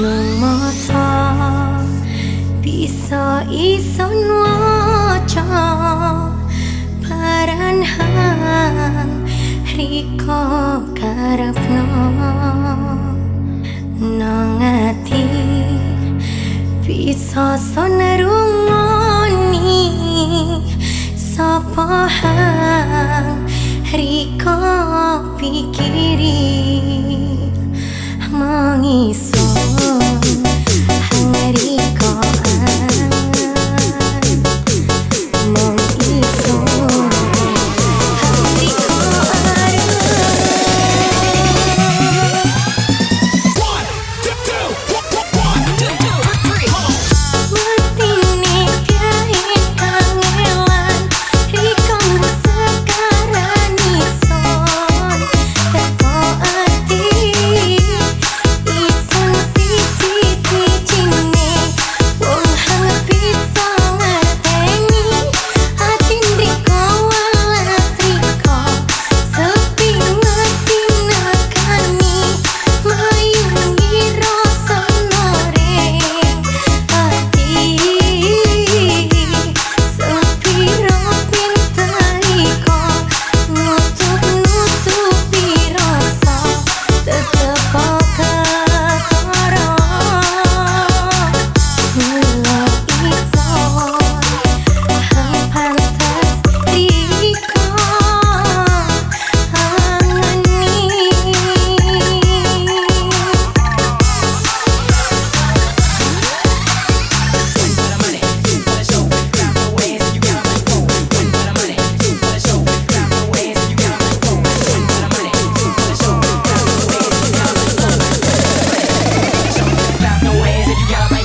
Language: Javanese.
nang mata bisa ison waca paranhang riko karepno nang ati bisa sonerungoni sapa hang riko pikiri mangison 야